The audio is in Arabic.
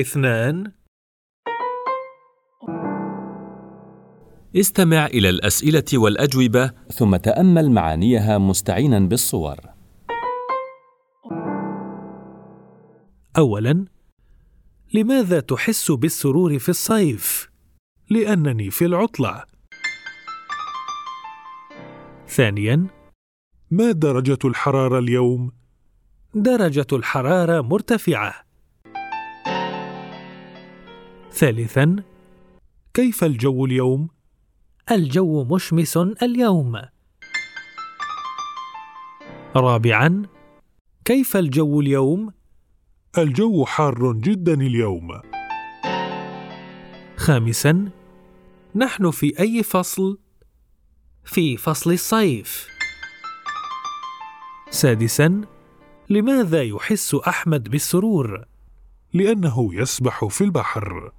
اثنان استمع إلى الأسئلة والأجوبة ثم تأمل معانيها مستعينا بالصور. اولا لماذا تحس بالسرور في الصيف لأنني في العطلة ثانيا ما درجة الحرارة اليوم؟ درجة الحرارة مرتفعة ثالثا كيف الجو اليوم؟ الجو مشمس اليوم رابعا كيف الجو اليوم الجو حار جدا اليوم. خامسا نحن في أي فصل في فصل الصيف سادسا لماذا يحس أحمد بالسرور لأنه يسبح في البحر.